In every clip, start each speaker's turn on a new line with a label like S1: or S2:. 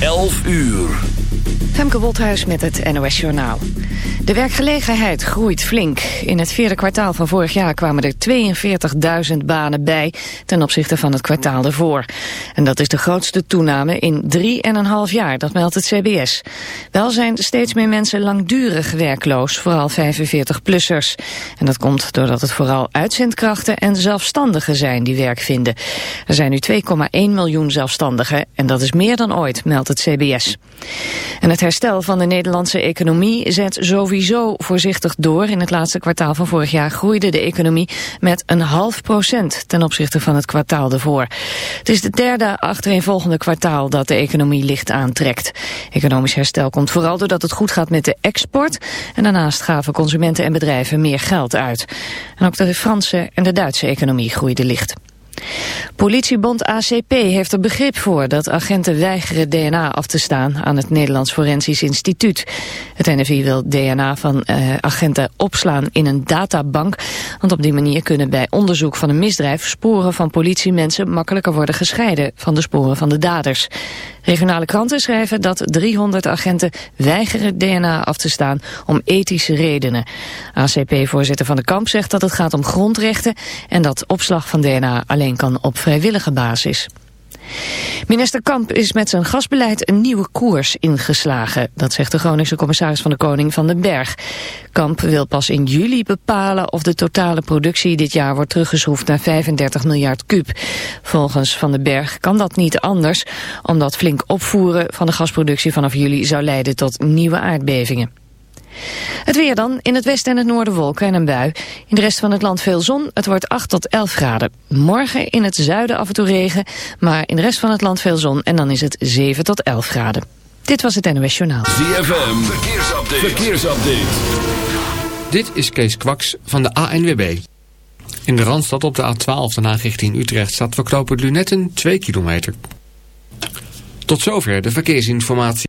S1: 11 uur.
S2: Femke Wolthuis met het NOS Journaal. De werkgelegenheid groeit flink. In het vierde kwartaal van vorig jaar kwamen er 42.000 banen bij... ten opzichte van het kwartaal ervoor. En dat is de grootste toename in 3,5 jaar, dat meldt het CBS. Wel zijn steeds meer mensen langdurig werkloos, vooral 45-plussers. En dat komt doordat het vooral uitzendkrachten en zelfstandigen zijn die werk vinden. Er zijn nu 2,1 miljoen zelfstandigen en dat is meer dan ooit, meldt het CBS. Het herstel van de Nederlandse economie zet sowieso voorzichtig door. In het laatste kwartaal van vorig jaar groeide de economie met een half procent ten opzichte van het kwartaal ervoor. Het is het derde achtereenvolgende kwartaal dat de economie licht aantrekt. Economisch herstel komt vooral doordat het goed gaat met de export en daarnaast gaven consumenten en bedrijven meer geld uit. En ook de Franse en de Duitse economie groeiden licht. Politiebond ACP heeft er begrip voor dat agenten weigeren DNA af te staan aan het Nederlands Forensisch Instituut. Het NFI wil DNA van uh, agenten opslaan in een databank, want op die manier kunnen bij onderzoek van een misdrijf sporen van politiemensen makkelijker worden gescheiden van de sporen van de daders. Regionale kranten schrijven dat 300 agenten weigeren DNA af te staan om ethische redenen. ACP-voorzitter Van de Kamp zegt dat het gaat om grondrechten en dat opslag van DNA alleen kan op vrijwillige basis. Minister Kamp is met zijn gasbeleid een nieuwe koers ingeslagen. Dat zegt de Groningse commissaris van de Koning van den Berg. Kamp wil pas in juli bepalen of de totale productie dit jaar wordt teruggeschroefd naar 35 miljard kuub. Volgens Van den Berg kan dat niet anders, omdat flink opvoeren van de gasproductie vanaf juli zou leiden tot nieuwe aardbevingen. Het weer dan. In het westen en het noorden wolken en een bui. In de rest van het land veel zon. Het wordt 8 tot 11 graden. Morgen in het zuiden af en toe regen. Maar in de rest van het land veel zon. En dan is het 7 tot 11 graden. Dit was het NOS Journaal.
S1: ZFM. Verkeersupdate. Verkeersupdate.
S3: Dit is Kees Kwaks van de ANWB. In de Randstad op de A12 daarna richting Utrecht staat verknopen Lunetten 2 kilometer. Tot zover de verkeersinformatie.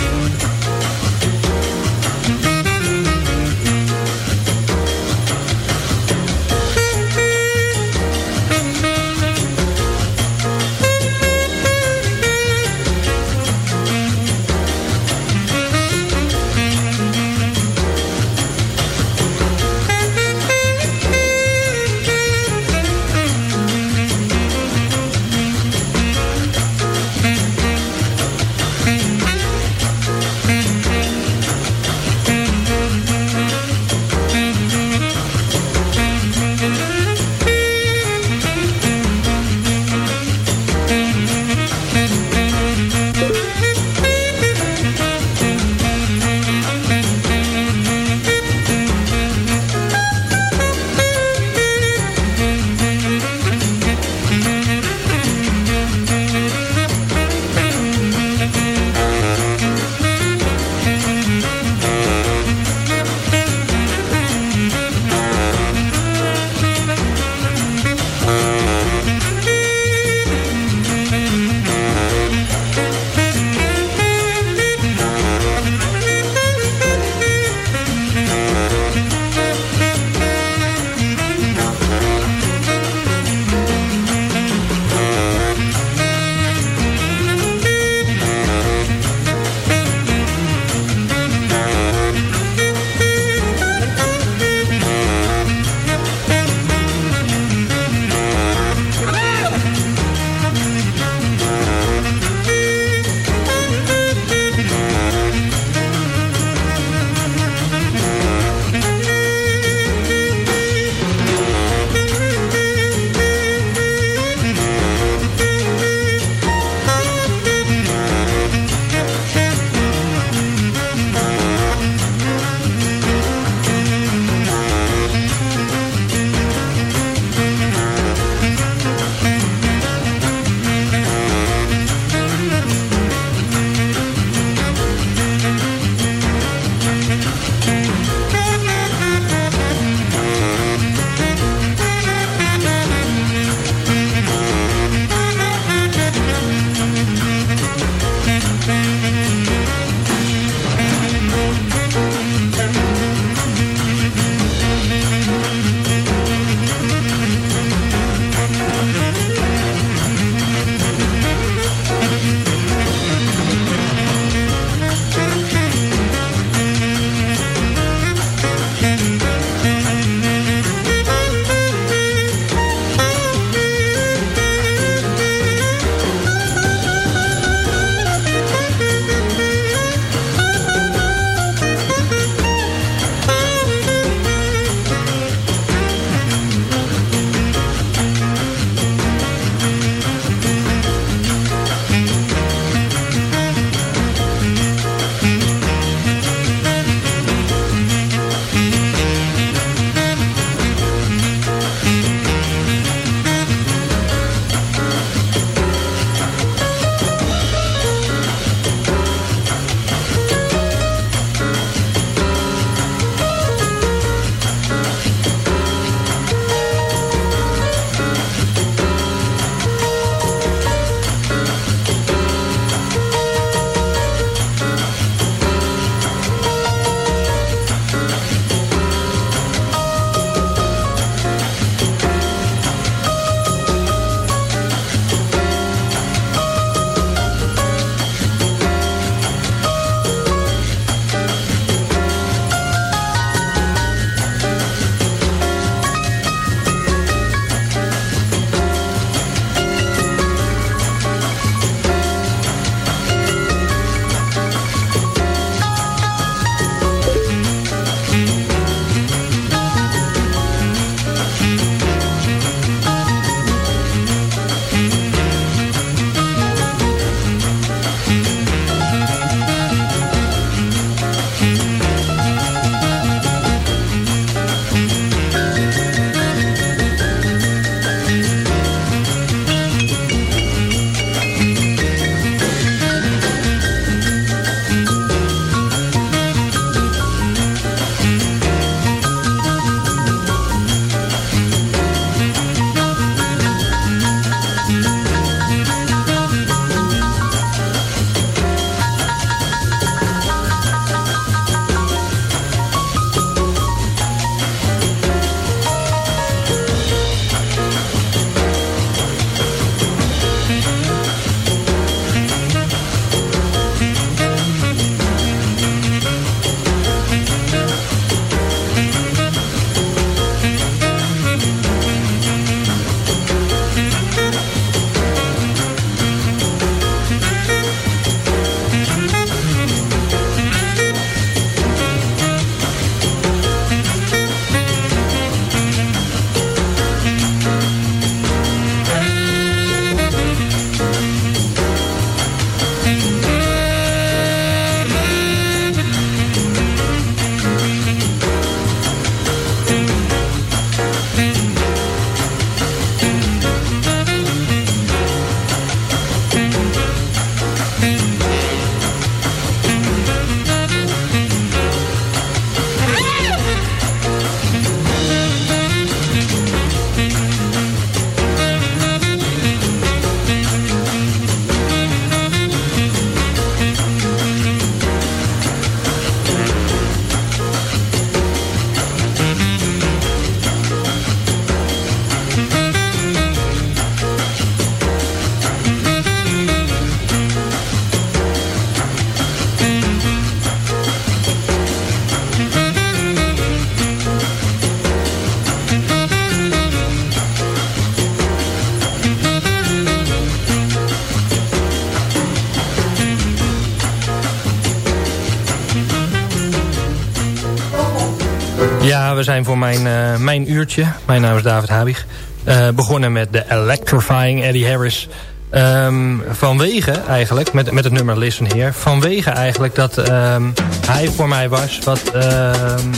S4: We zijn voor mijn, eh, mijn uurtje, mijn naam is David Habig, eh, begonnen met de Electrifying Eddie Harris. Ehm, vanwege eigenlijk, met, met het nummer Listen Here, vanwege eigenlijk dat ehm, hij voor mij was wat, ehm,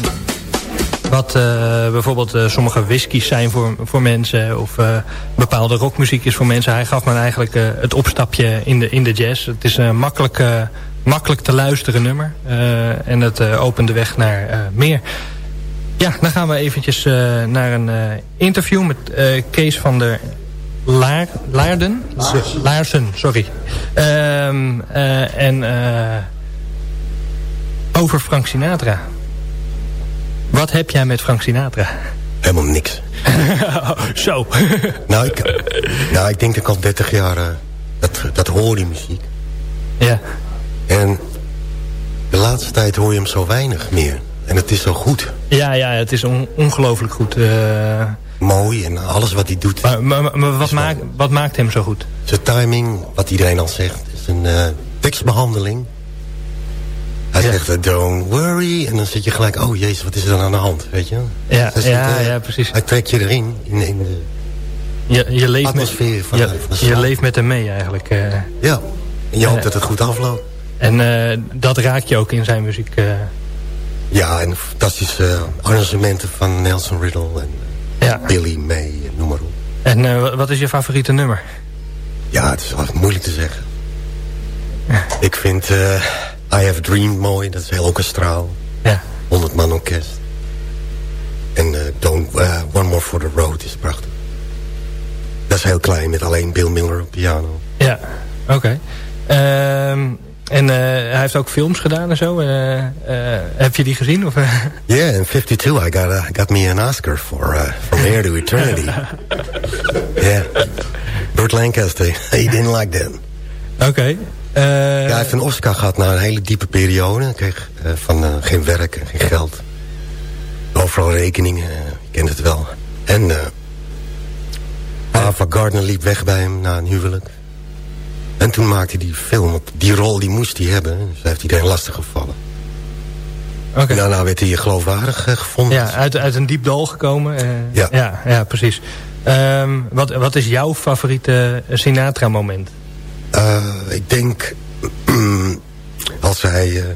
S4: wat eh, bijvoorbeeld sommige whiskies zijn voor, voor mensen of bepaalde rockmuziek is voor mensen. Hij gaf me eigenlijk het opstapje in de, in de jazz. Het is een makkelijk, makkelijk te luisteren nummer en het eh, opent de weg naar meer. Ja, dan gaan we eventjes eh, naar een eh, interview met eh, Kees van der Laar, Laarden? Laarsen. sorry. Ehm, eh, en over Frank Sinatra. Wat heb jij met Frank Sinatra?
S5: Helemaal niks.
S4: Zo.
S5: Nou, ik, nou, ik denk dat ik al 30 jaar... dat, dat hoor die muziek.
S4: ja.
S5: En de laatste tijd hoor je hem zo weinig meer. En het is zo goed.
S4: Ja, ja, het is on- ongelooflijk goed. eh,
S5: Mooi en alles wat hij doet.
S4: maar maar, maar- maar wat, maakt, wat maakt hem zo goed?
S5: Zijn timing, wat iedereen al zegt. Zijn eh, tekstbehandeling. Hij
S4: Ja.
S5: zegt, eh, don't worry. En dan zit je gelijk, oh jezus, wat is er dan aan de hand? Weet je?
S4: Ja,
S5: zit,
S4: ja, ja, precies.
S5: Hij trekt je erin. In, in de,
S4: Je, je, leeft, met,
S5: Atmosfeer van-
S4: je,
S5: van
S4: je
S5: stad.
S4: leeft met hem mee eigenlijk.
S5: ja. En je hoopt dat het goed afloopt.
S4: en dat raak je ook in zijn muziek. Eh.
S5: Ja, en fantastische arrangementen van Nelson Riddle en
S4: ja.
S5: Billy May, en noem maar op.
S4: En eh, wat is je favoriete nummer?
S5: Ja, het is moeilijk te zeggen. Ik vind eh, I Have Dreamed mooi, dat is heel orkestraal.
S4: Ja.
S5: 100 man orkest. En eh, Don't, eh, One More for the Road is prachtig. Dat is heel klein, met alleen Bill Miller op piano.
S4: Ja, oké. Ehm, en eh, hij heeft ook films gedaan en zo. Eh, eh, heb je die gezien? Of?
S5: Yeah, in 52 I got, uh, got me an Oscar for uh, From Here to Eternity. yeah. Burt Lancaster, he didn't like that.
S4: Oké.
S5: Ja, hij heeft een Oscar gehad na een hele diepe periode. Hij kreeg van geen werk en geen geld. Overal rekeningen, je kent het wel. En Ava Gardner liep weg bij hem na een huwelijk. En toen maakte hij die film. want Die rol die moest hij hebben. Dus heeft iedereen lastig gevallen.
S4: Oké.
S5: En daarna werd hij geloofwaardig eh, gevonden.
S4: Ja, uit, uit een diep dal gekomen. eh,
S5: Ja.
S4: ja. Ja, precies. Ehm, wat, wat is jouw favoriete Sinatra-moment?
S5: Eh, ik denk als hij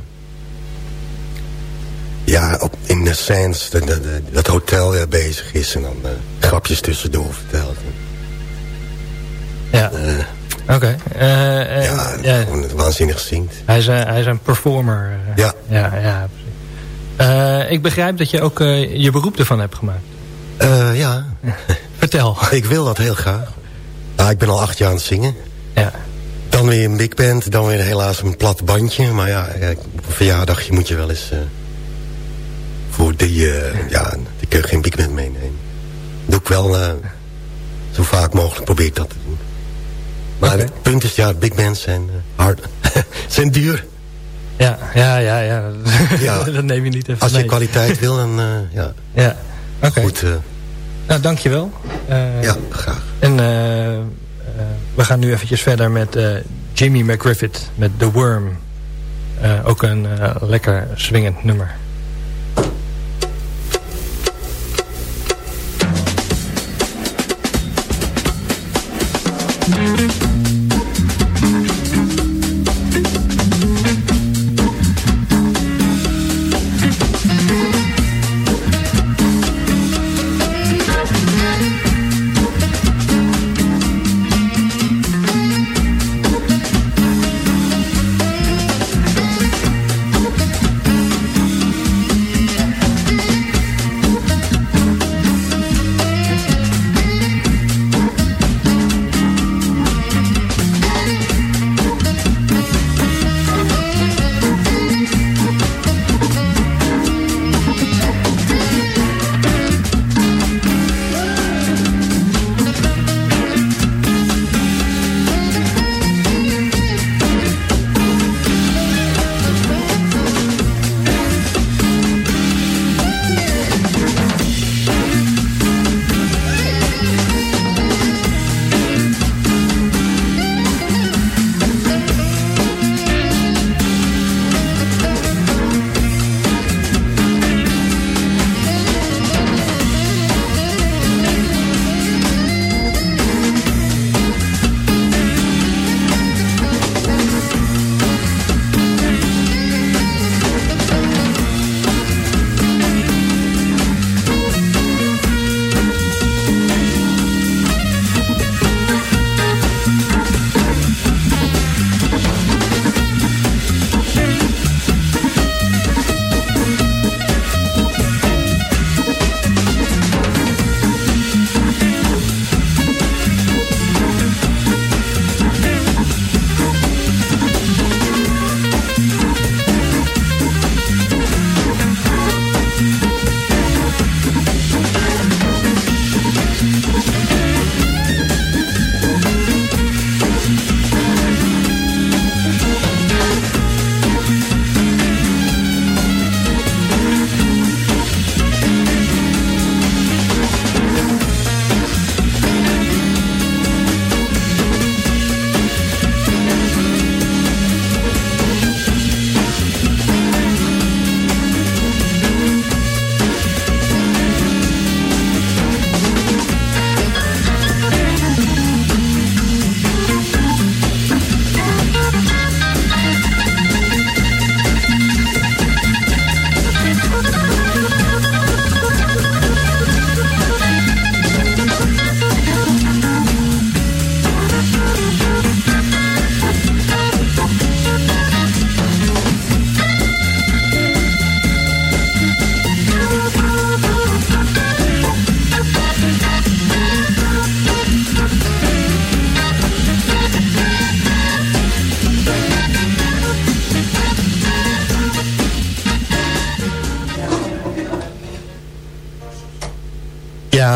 S5: ja, op, in de Sands, de, de- de- dat hotel bezig is en dan grapjes tussendoor vertelt.
S4: Ja. Oké. Eh, eh,
S5: ja, gewoon waanzinnig zingt.
S4: Hij, is, een- hij is een performer.
S5: Ja.
S4: Ja, ja, precies. Ik begrijp dat je ook je beroep ervan hebt gemaakt.
S5: Ja,
S4: Vertel.
S5: ik wil dat heel graag. Ja, ik ben al acht jaar aan het zingen.
S4: Ja.
S5: Dan weer een big band, dan weer helaas een plat bandje. Maar ja, op een verjaardagje moet je wel eens... voor die, ja, die kun je geen big band meenemen. Doe ik wel zo vaak mogelijk, probeer ik dat. Maar het punt is, ja, big bands zijn eh, hard. zijn duur.
S4: Ja, ja, ja, ja.
S5: ja.
S4: dat neem je niet even
S5: Als je kwaliteit wil, dan eh, ja.
S4: ja. Oké.
S5: Goed. Uh,
S4: nou, dankjewel.
S5: Ja, graag.
S4: En we gaan nu eventjes verder met Jimmy McGriffith met The Worm. ook een lekker swingend nummer.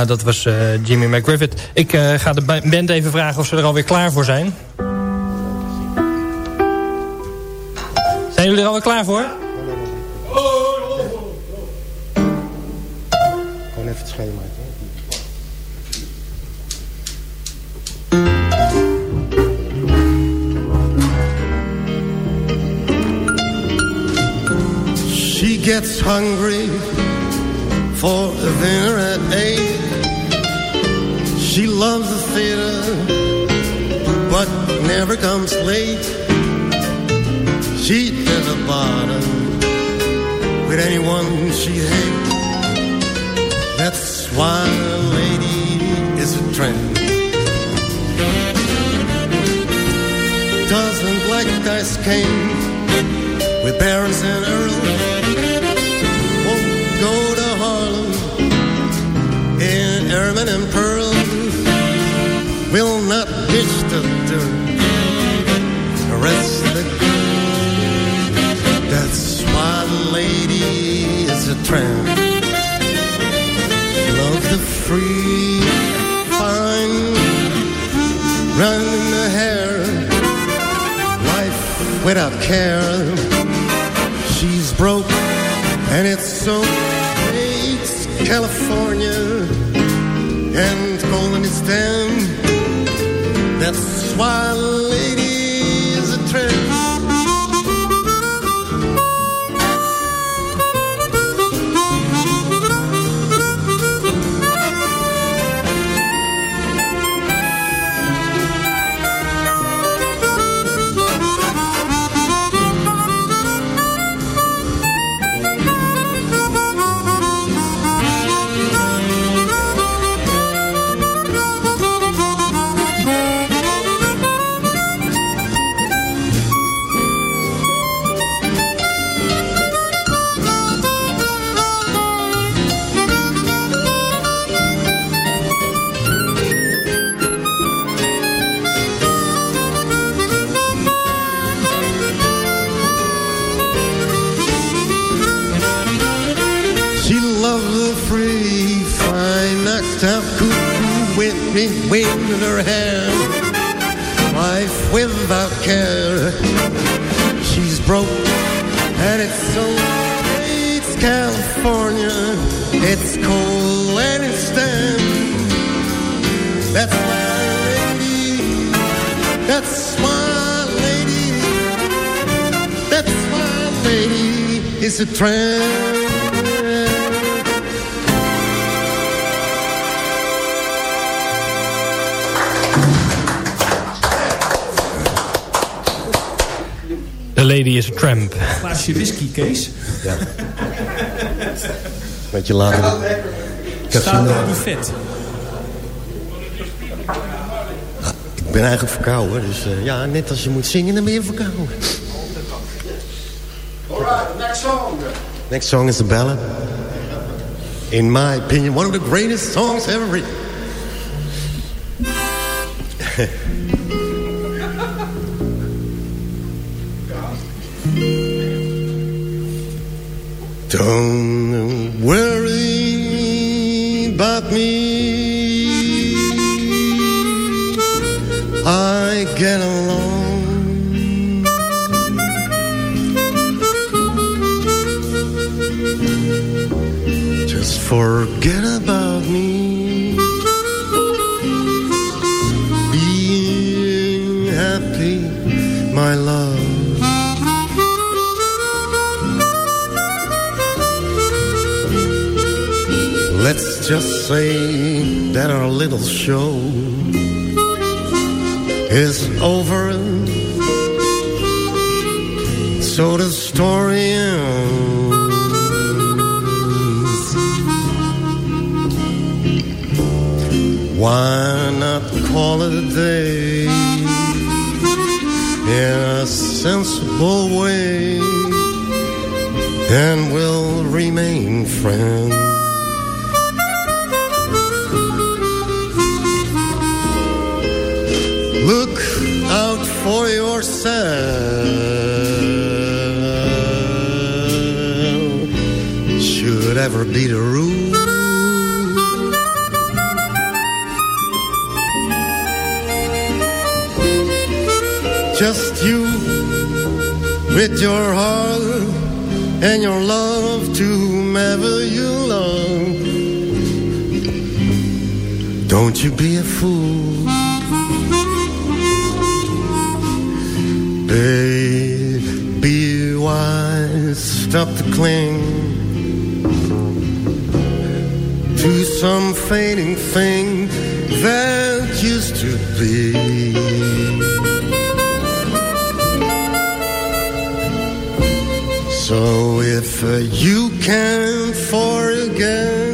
S4: Ja, dat was eh, Jimmy McGriffith. Ik eh, ga de ba- band even vragen of ze er alweer klaar voor zijn. Zijn jullie er alweer klaar voor?
S6: Gewoon even het schema.
S5: She gets hungry for dinner at eight. She loves the theater, but never comes late. She'd never bother with anyone she hates. That's why a lady is a trend. Doesn't like ice cream without care. She's broke, and it's so it's California, and Colin is them. That's why a lady is in her hair. Life without care. She's broke, and it's so. Late, it's California. It's cold and it's damp. That's my lady. That's my lady. That's my lady. It's a tramp.
S4: The Lady is a Tramp.
S7: Glaasje whisky, Kees.
S6: Beetje later.
S7: Staat op het buffet.
S6: Ik ben eigenlijk verkouden, dus eh, ja, net als je moet zingen, dan ben je verkouden.
S5: Alright, next song.
S6: Next song is a ballad. In my opinion, one of the greatest songs ever written. Don't worry about me. I get along. Just forget Just say that our little show is over. So the story ends. Why not call it a day in a sensible way? And we'll remain friends. for yourself should ever be the rule.
S5: Just you with your heart and your love to whomever you love. Don't you be a fool. Stop to cling to some fading thing that used to be. So if you can't forget,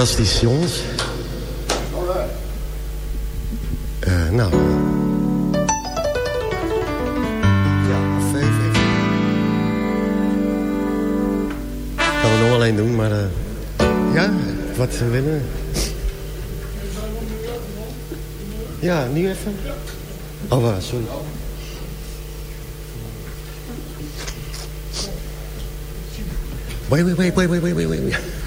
S5: Fantastisch, jongens. Eh, nou. Ja, even, even. Kan we nog alleen doen, maar... eh, ja, wat we willen. Ja, nu even. Oh, waar, sorry. Wait, wait, wait, wait, wait, wait, wait, wait.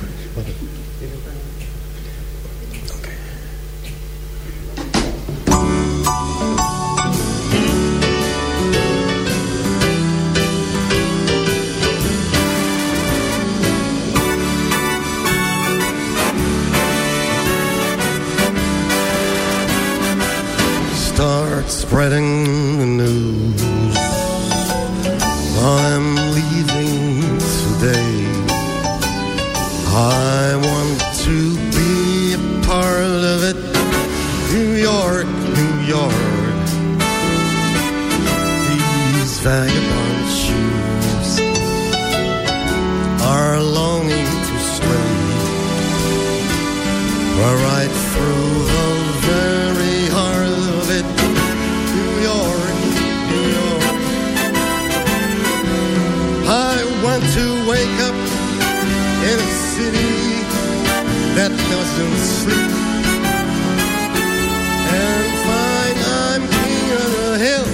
S5: Hill,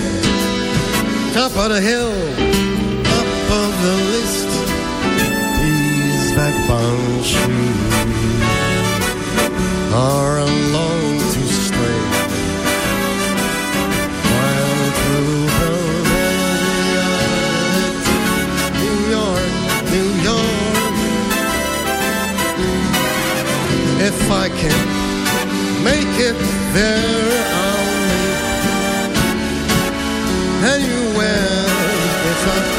S5: top of the hill, up of the list. These vagabond shoes are alone to stray while through the velvet New York, New York. If I can make it there, It's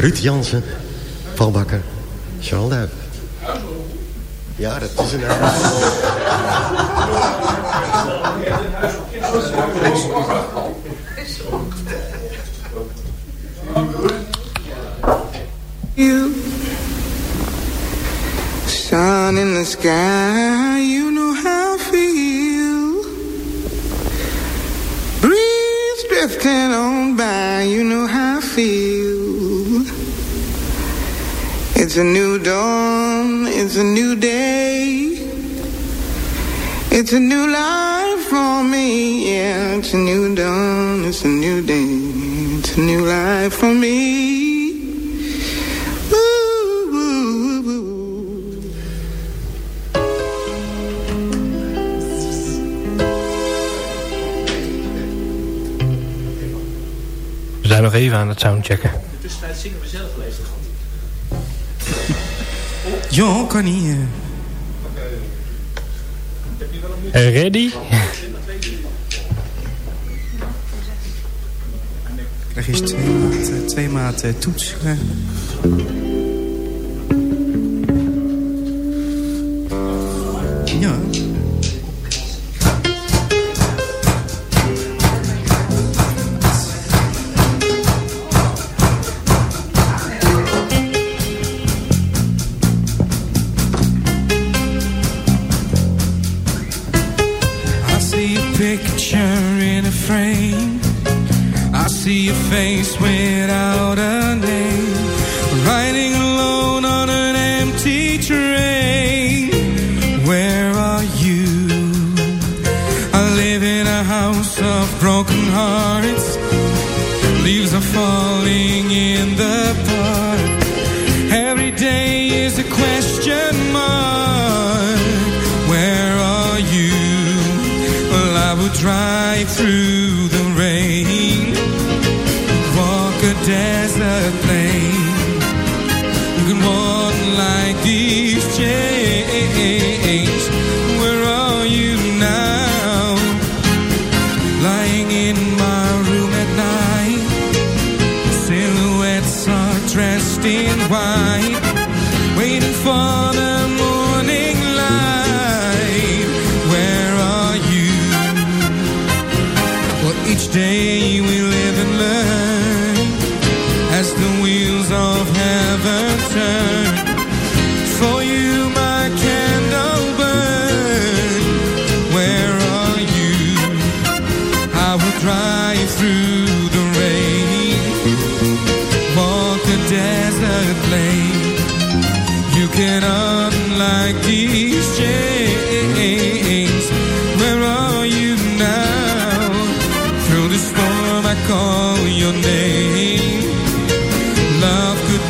S5: Ruud Jansen, Paul Bakker, Charles Duif. Ja, dat is een
S8: You, sun in the sky, you know how feel. Breeze drifting on by, you know how feel. It's a new dawn, it's a new day. It's a new life for me, yeah. It's a new dawn, it's a new day. It's a new life for me.
S4: We zijn nog even aan het soundchecken.
S9: Tussentijd zingen we zelf wel even.
S8: Jo, kan niet. eh.
S4: Eh, Ready?
S8: Krijg je twee maat, twee maat eh, toets.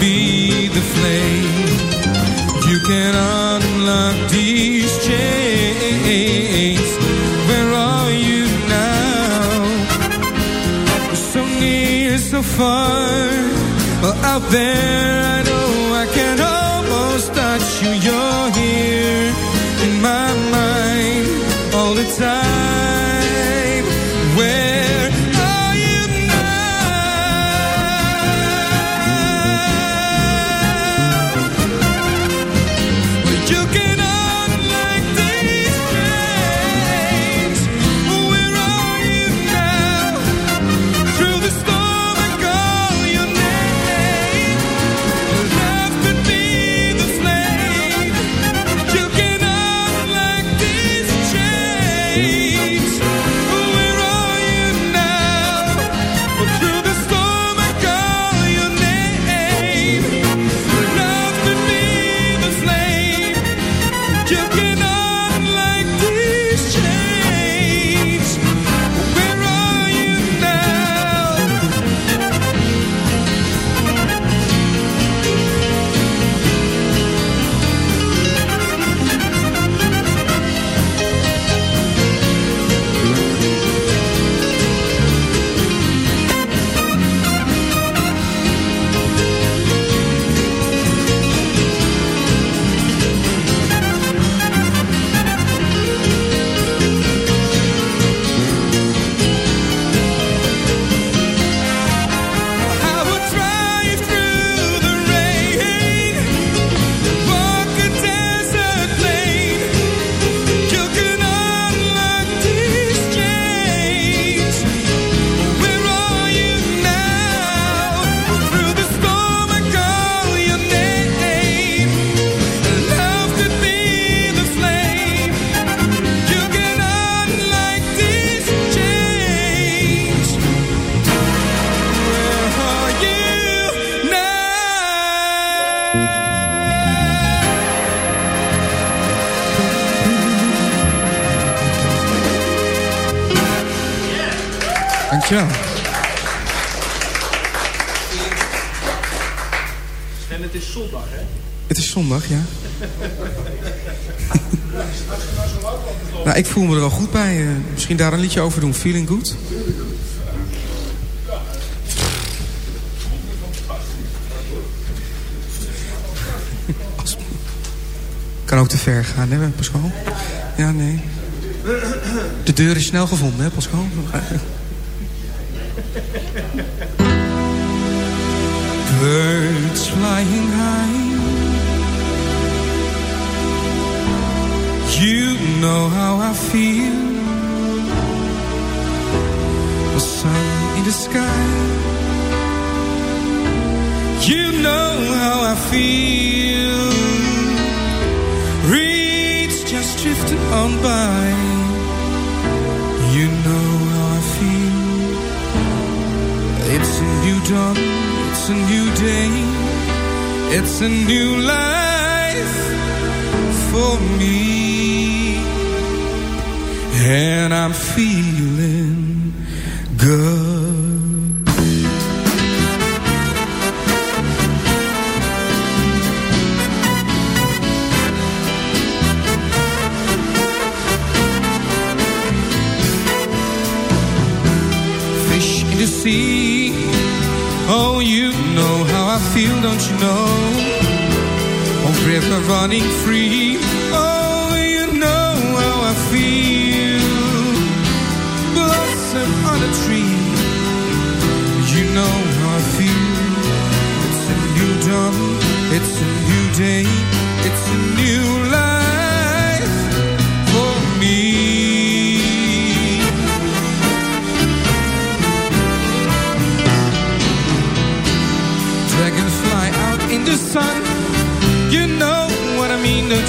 S10: Be the flame. You can unlock these chains. Where are you now? So near, so far. Out there,
S7: zondag,
S8: ja. nou, ik voel me er wel goed bij. eh, misschien daar een liedje over doen. Feeling good. Kan ook te ver gaan, hè, Pascal? Ja, nee. De deur is snel gevonden, hè, Pascal? Flying high You know how I feel. The sun in the sky. You know how I feel. Reeds just drifting on by. You know how I feel. It's a new dawn, it's a new day. It's a new life for me And I'm feeling good Fish in the sea Oh, you know how I feel, don't you know? Oh, river running free.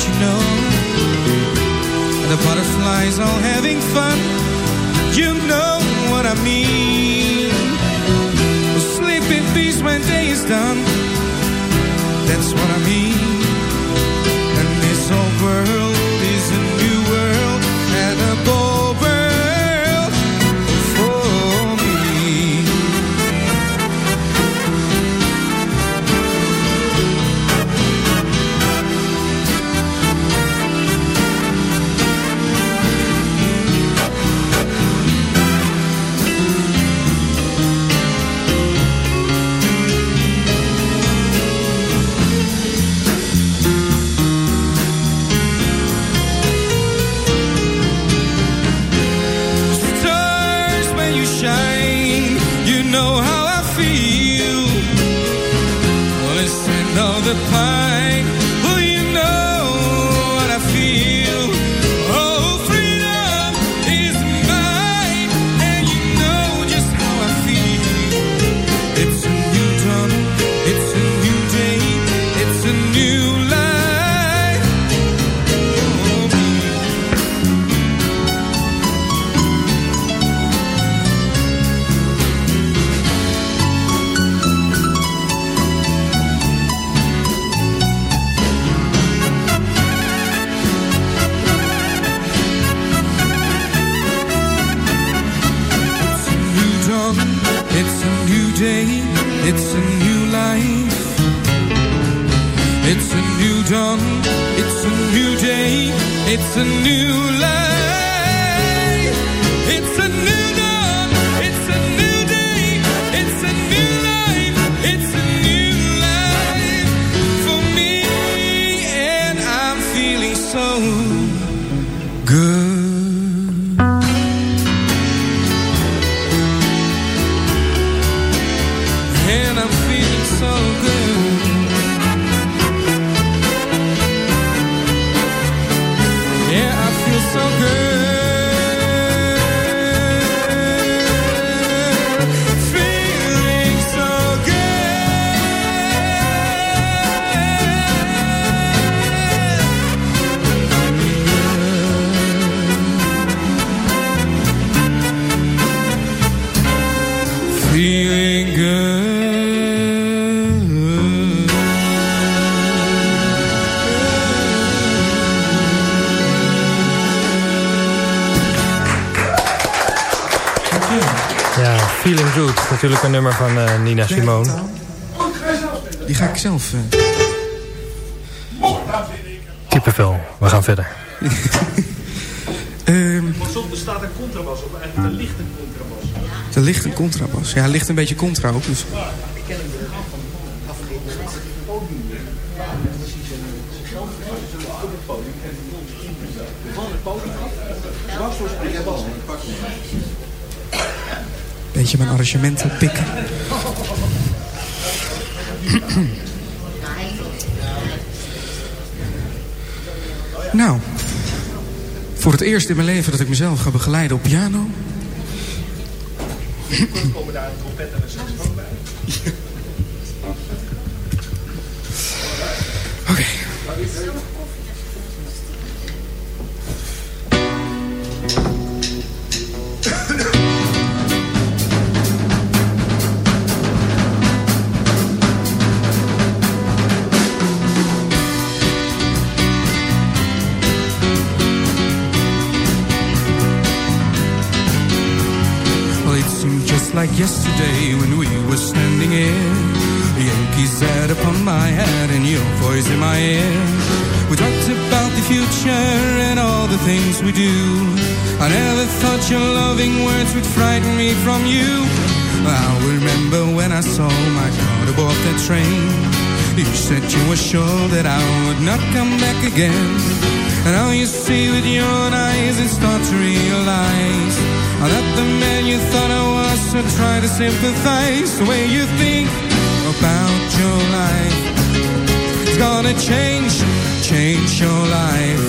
S8: You know? The butterflies all having fun. You know what I mean. Sleep in peace when day is done. That's what I mean. And this whole world
S4: van eh, Nina Simone.
S8: Die ga ik zelf... eh,
S4: Kippenvel. We gaan verder.
S8: ehm,
S7: Want soms bestaat een contrabas op, eigenlijk een lichte contrabas.
S8: er ligt een contrabas. Ja, er ligt een beetje contra op. Dus. Beetje mijn arrangementen pikken. Nou, voor het eerst in mijn leven dat ik mezelf ga begeleiden op piano.
S7: komen daar een trompet en een saxofoon bij.
S8: yesterday when we were standing here. Yankees hat upon my head and your voice in my ear. We talked about the future and all the things we do. I never thought your loving words would frighten me from you. I remember when I saw my car aboard that train. You said you were sure that I would not come back again. And now you see with your own eyes and start to realize not the man you thought I was, so try to sympathize the way you think about your life. It's gonna change, change your life.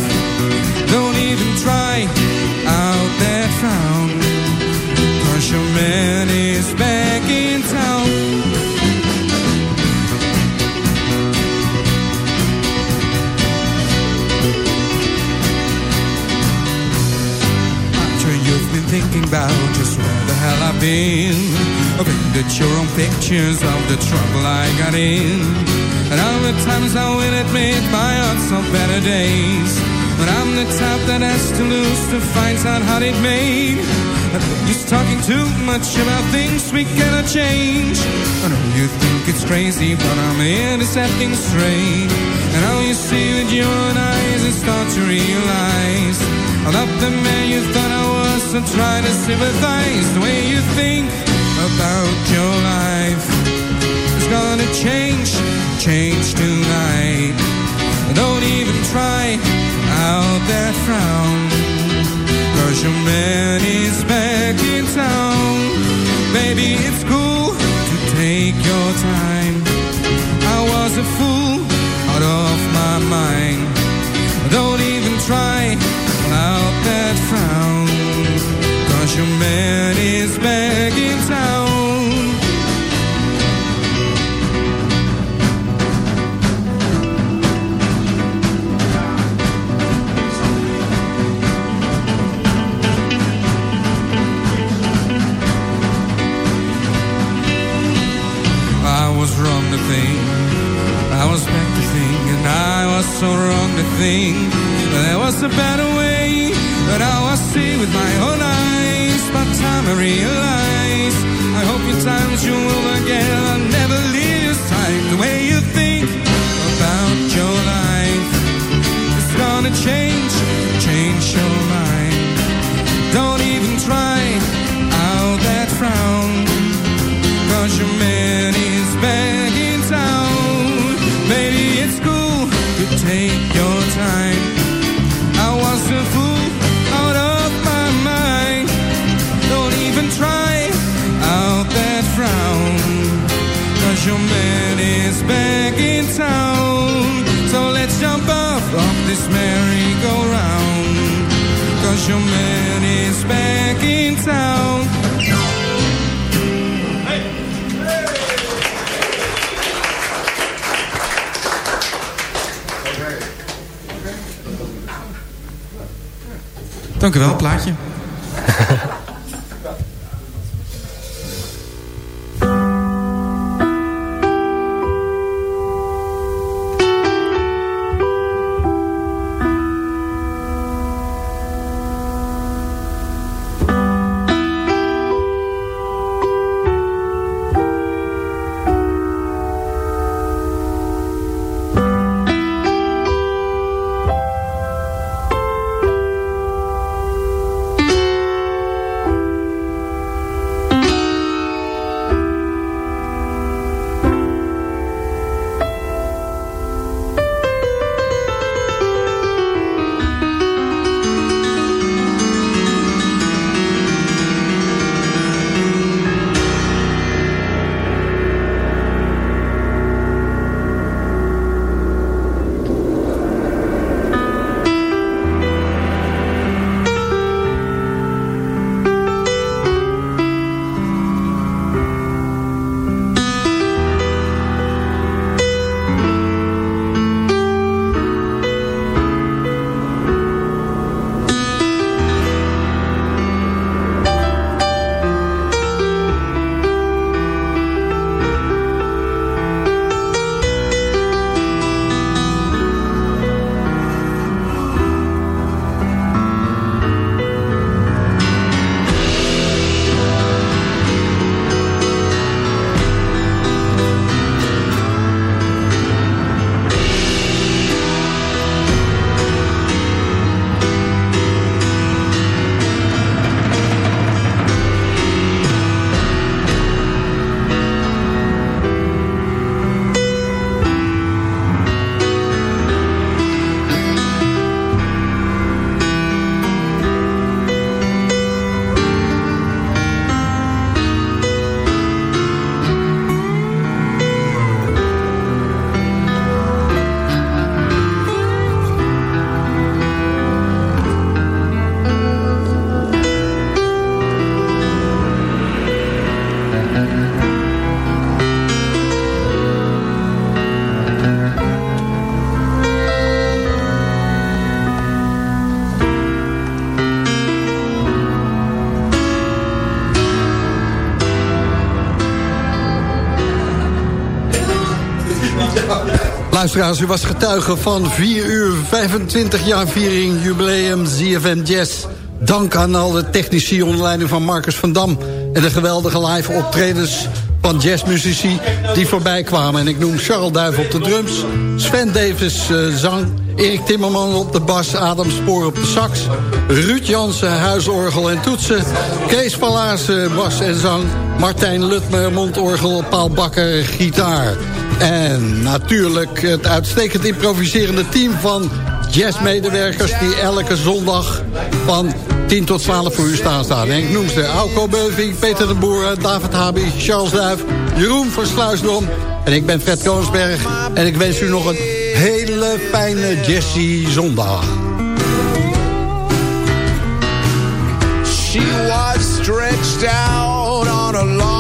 S8: Don't even try out been. Read at your own pictures of the trouble I got in. And all the times I will admit my odds of better days. But I'm the type that has to lose to find out how it made. You're talking too much about things we cannot change. I know you think it's crazy, but I'm here to set straight. And now you see with your own eyes and start to realize I'm not the man you thought I was, so try to sympathize the way you think about your life. It's gonna change, change tonight. Don't even try out that frown. Cause your man is back in town. Baby, it's cool to take your time. I was a fool out of my mind. Don't even try out that frown. Your man is back in town. I was wrong to think. I was back to think And I was so wrong to think. There was a better way But I see with my own eyes By time I realize. I hope in times you will again Dank u wel, plaatje.
S11: Luisteraars, u was getuige van 4 uur 25 jaar viering jubileum ZFM Jazz. Dank aan al de technici onder leiding van Marcus van Dam... en de geweldige live optredens van jazzmuzici die voorbij kwamen. En ik noem Charles Duif op de drums, Sven Davis uh, zang... Erik Timmerman op de bas, Adam Spoor op de sax... Ruud Jansen, huisorgel en toetsen... Kees Palaas, bas en zang... Martijn Lutmer, mondorgel, Paul Bakker, gitaar... En natuurlijk het uitstekend improviserende team van jazzmedewerkers... die elke zondag van 10 tot 12 voor u staan ik noem ze Auko Beuving, Peter de Boer, David Habi, Charles Duif... Jeroen van Sluisdom en ik ben Fred Koonsberg. En ik wens u nog een hele fijne Jazzy zondag.
S12: She was stretched out on a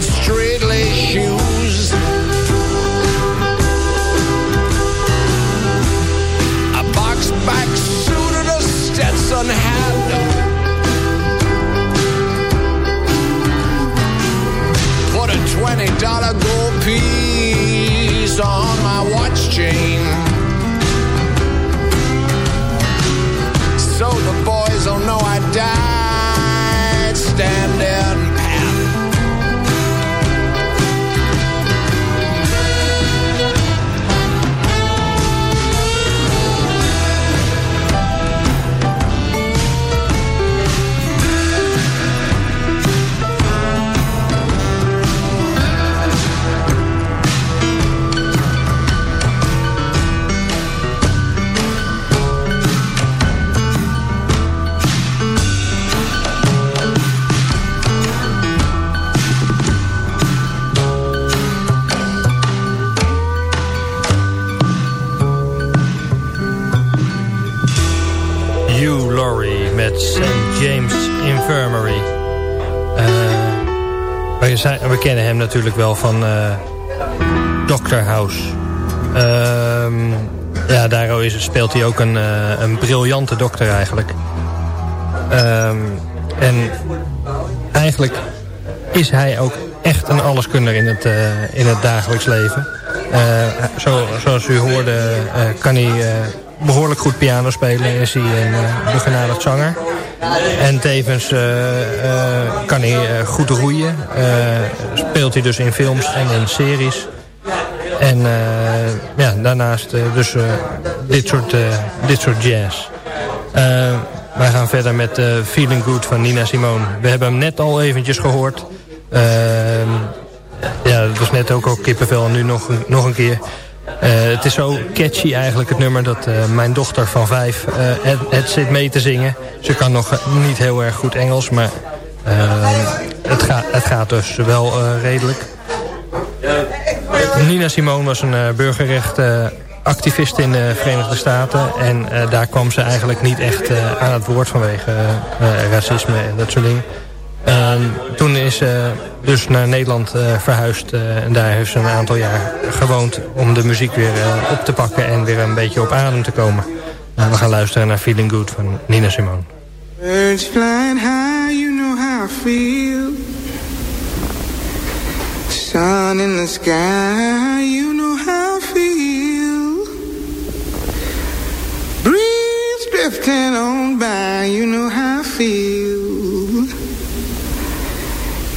S4: Street. Kennen hem natuurlijk wel van eh Doctor House. Ehm, ja, daar is, speelt hij ook een, eh, een briljante dokter eigenlijk. Ehm, en eigenlijk is hij ook echt een alleskunner in het, eh, in het dagelijks leven. Zo, zoals u hoorde kan hij eh, behoorlijk goed piano spelen. Is hij een begenadigd zanger. En tevens eh, eh, kan hij eh, goed roeien. Speelt hij dus in films en in series. En ja, daarnaast dus dit, soort, dit soort jazz. Wij gaan verder met Feeling Good van Nina Simone. We hebben hem net al eventjes gehoord. Ja, dat was net ook al kippenvel en nu nog, nog een keer. Eh, het is zo catchy eigenlijk het nummer dat eh, mijn dochter van vijf eh, het, het zit mee te zingen. Ze kan nog niet heel erg goed Engels, maar het, gaat het gaat dus wel redelijk. Nina Simone was een burgerrechtenactivist in de Verenigde Staten. En daar kwam ze eigenlijk niet echt aan het woord vanwege racisme en dat soort dingen. Uh, toen is ze dus naar Nederland uh, verhuisd. Uh, en daar heeft ze een aantal jaar gewoond om de muziek weer op te pakken en weer een beetje op adem te komen. Uh, we gaan luisteren naar Feeling Good van Nina Simone.
S13: Birds flying high, you know how I feel. Sun in the sky, you know how I feel. Breeze drifting on by, you know how I feel.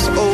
S13: is over.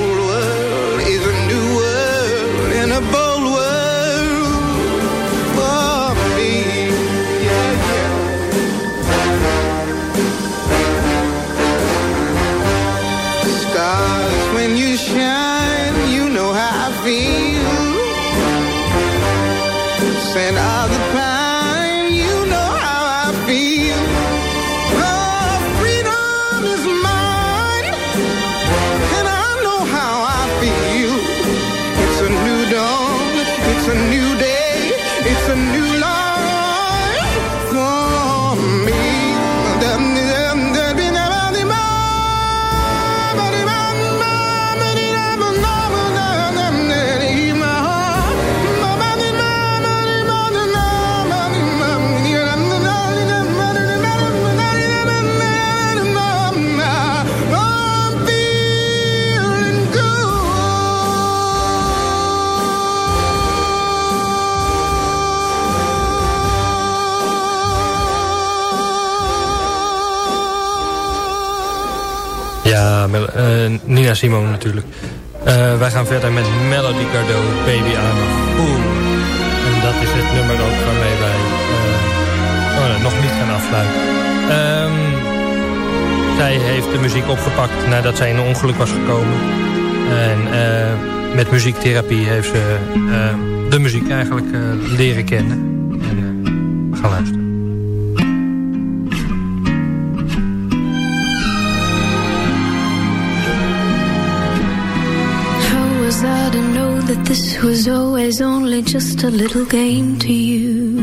S4: Ja, eh, Nina Simone natuurlijk. Eh, wij gaan verder met Melody Gardot, Baby I'm Fool. En dat is het nummer ook waarmee wij eh, oh, nog niet gaan afsluiten. Ehm, zij heeft de muziek opgepakt nadat zij in een ongeluk was gekomen. En met muziektherapie heeft ze de muziek eigenlijk leren kennen. En, we gaan luisteren.
S14: Always only just a little game to you?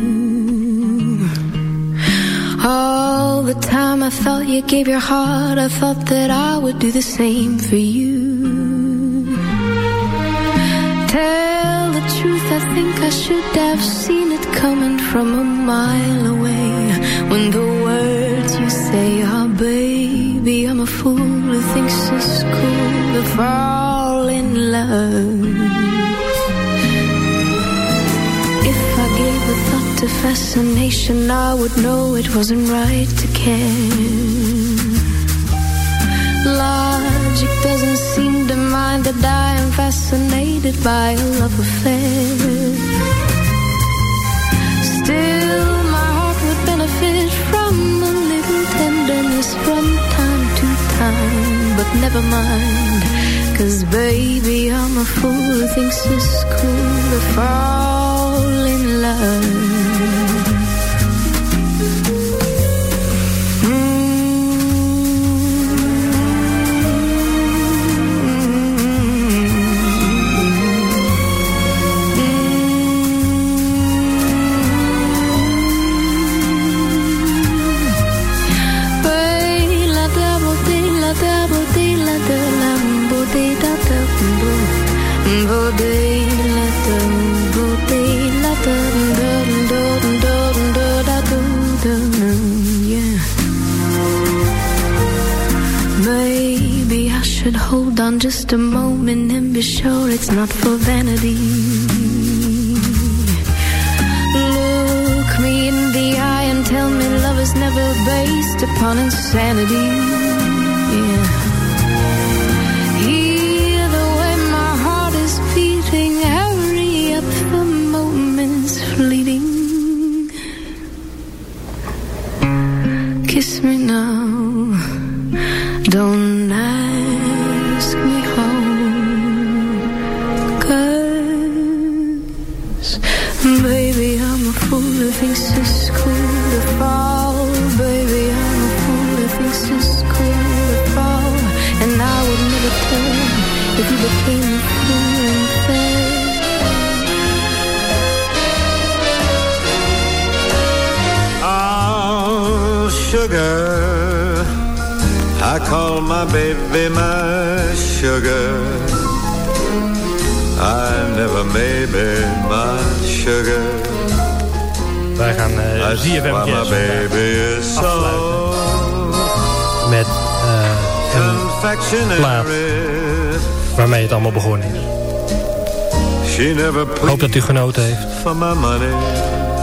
S14: All the time I thought you gave your heart, I thought that I would do the same for you. Tell the truth, I think I should have seen it coming from a mile away. When the words you say are, baby, I'm a fool who thinks it's cool to fall in love. A fascination, I would know it wasn't right to care. Logic doesn't seem to mind that I am fascinated by a love affair. Still, my heart would benefit from a little tenderness from time to time. But never mind, cause baby, I'm a fool who thinks it's cool to fall in love. Hold on just a moment and be sure it's not for vanity. Look me in the eye and tell me love is never based upon insanity. Me now.
S15: My baby my sugar. I never maybe my sugar.
S4: Wij gaan eh
S15: That's
S4: ZFM Jazz
S15: is so
S4: met eh een plaat waarmee het allemaal begonnen is.
S15: She never
S4: Ik hoop dat u genoten heeft.
S15: for my money.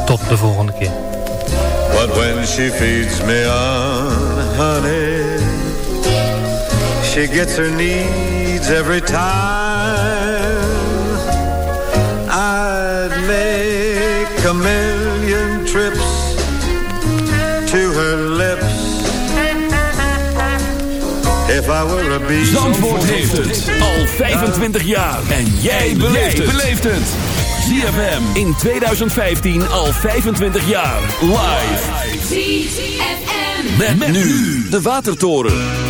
S4: Tot de volgende keer.
S15: But when she feeds me on she gets her needs every time. I'd make a million trips to her lips if I were a bee.
S16: Zandvoort heeft het al 25 jaar. En jij beleeft het. ZFM in 2015 al 25 jaar. Live. Met, met nu de Watertoren.